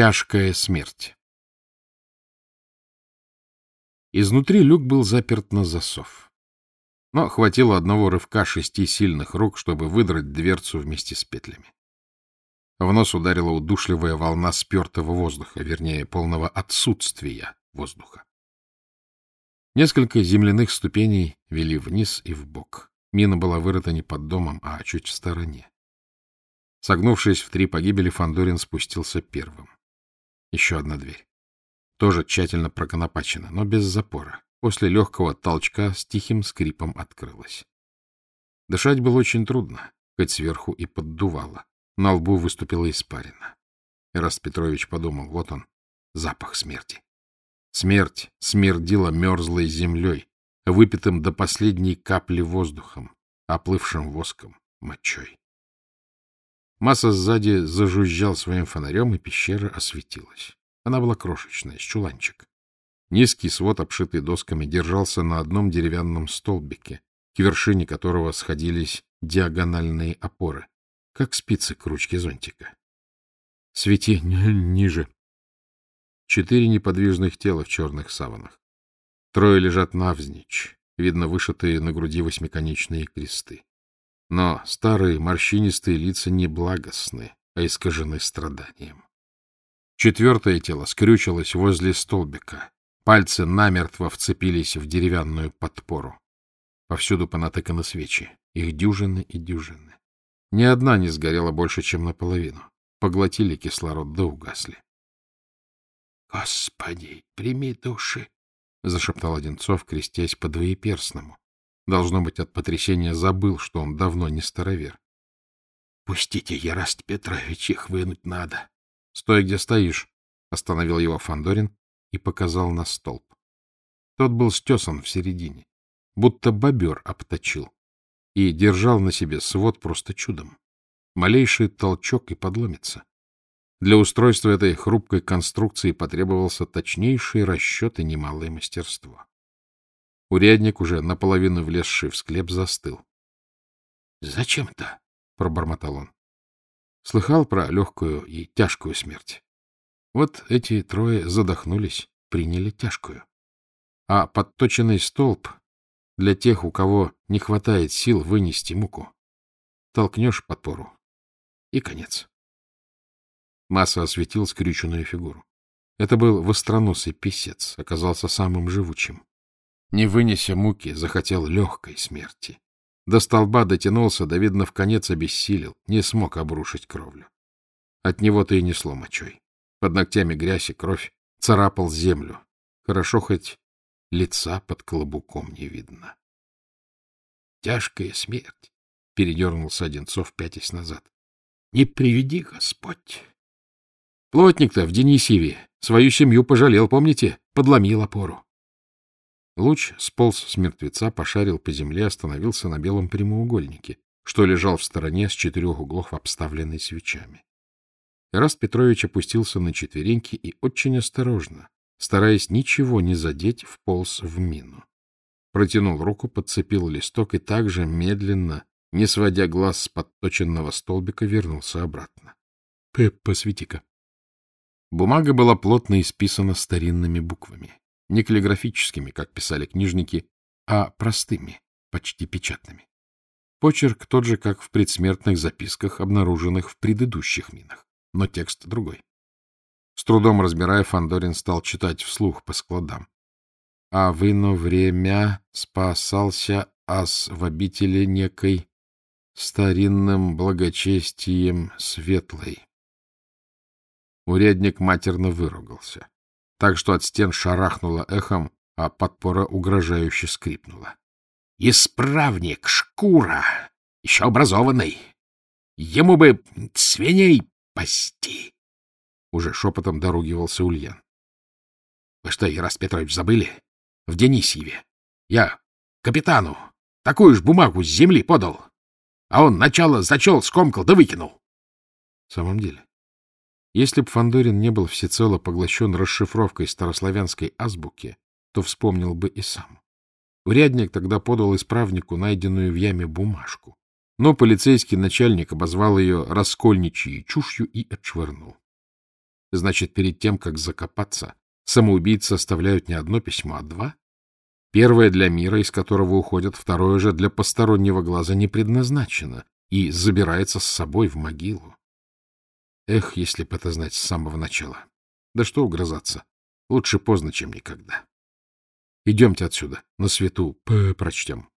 Тяжкая смерть Изнутри люк был заперт на засов. Но хватило одного рывка шести сильных рук, чтобы выдрать дверцу вместе с петлями. В нос ударила удушливая волна спертого воздуха, вернее, полного отсутствия воздуха. Несколько земляных ступеней вели вниз и вбок. Мина была вырыта не под домом, а чуть в стороне. Согнувшись в три погибели, Фандорин спустился первым. Еще одна дверь. Тоже тщательно проконопачена, но без запора. После легкого толчка с тихим скрипом открылась. Дышать было очень трудно, хоть сверху и поддувало. На лбу выступила испарина. Ираст Петрович подумал, вот он, запах смерти. Смерть смердила мерзлой землей, выпитым до последней капли воздухом, оплывшим воском, мочой. Масса сзади зажужжал своим фонарем, и пещера осветилась. Она была крошечная, с чуланчик. Низкий свод, обшитый досками, держался на одном деревянном столбике, к вершине которого сходились диагональные опоры, как спицы к ручке зонтика. — Свети ниже. Четыре неподвижных тела в черных саванах. Трое лежат навзничь, видно вышитые на груди восьмиконечные кресты. Но старые морщинистые лица не благостны, а искажены страданием. Четвертое тело скрючилось возле столбика. Пальцы намертво вцепились в деревянную подпору. Повсюду понатыканы свечи. Их дюжины и дюжины. Ни одна не сгорела больше, чем наполовину. Поглотили кислород да угасли. — Господи, прими души! — зашептал Одинцов, крестясь по двоеперстному. Должно быть, от потрясения забыл, что он давно не старовер. — Пустите, Яраст Петрович, их вынуть надо. — Стой, где стоишь, — остановил его Фандорин и показал на столб. Тот был стесан в середине, будто бобер обточил, и держал на себе свод просто чудом. Малейший толчок и подломится. Для устройства этой хрупкой конструкции потребовался точнейший расчет и немалое мастерство. Урядник, уже наполовину влезший в склеп, застыл. — Зачем-то? — пробормотал он. Слыхал про легкую и тяжкую смерть. Вот эти трое задохнулись, приняли тяжкую. А подточенный столб для тех, у кого не хватает сил вынести муку. Толкнешь подпору — и конец. Масса осветил скрюченную фигуру. Это был востроносый писец, оказался самым живучим. Не вынеся муки, захотел легкой смерти. До столба дотянулся, да, видно, в конец обессилел, не смог обрушить кровлю. От него-то и несло мочой. Под ногтями грязь и кровь царапал землю. Хорошо хоть лица под клобуком не видно. Тяжкая смерть, — передернулся Одинцов, пятясь назад. — Не приведи, Господь! Плотник-то в Денисеве свою семью пожалел, помните? Подломил опору. Луч сполз с мертвеца, пошарил по земле, остановился на белом прямоугольнике, что лежал в стороне с четырех углов, обставленный свечами. Ираст Петрович опустился на четвереньки и очень осторожно, стараясь ничего не задеть, вполз в мину. Протянул руку, подцепил листок и также медленно, не сводя глаз с подточенного столбика, вернулся обратно. — Посвети-ка. Бумага была плотно исписана старинными буквами не каллиграфическими, как писали книжники, а простыми, почти печатными. Почерк тот же, как в предсмертных записках, обнаруженных в предыдущих минах, но текст другой. С трудом разбирая, Фандорин стал читать вслух по складам. «А в ино время спасался ас в обители некой старинным благочестием светлой». Урядник матерно выругался так что от стен шарахнуло эхом, а подпора угрожающе скрипнула. — Исправник, шкура, еще образованный. Ему бы свиней пасти. Уже шепотом доругивался Ульян. — Вы что, Ярас Петрович, забыли? В Денисьеве. Я капитану такую ж бумагу с земли подал. А он начало зачел, скомкал да выкинул. В самом деле, если б Фандорин не был всецело поглощен расшифровкой старославянской азбуки, то вспомнил бы и сам. Урядник тогда подал исправнику найденную в яме бумажку, но полицейский начальник обозвал ее раскольничьей чушью и отшвырнул. Значит, перед тем, как закопаться, самоубийцы оставляют не одно письмо, а два? Первое для мира, из которого уходят, второе же для постороннего глаза не предназначено и забирается с собой в могилу. Эх, если бы это знать с самого начала. Да что угрызаться. Лучше поздно, чем никогда. Идемте отсюда, на свету прочтем.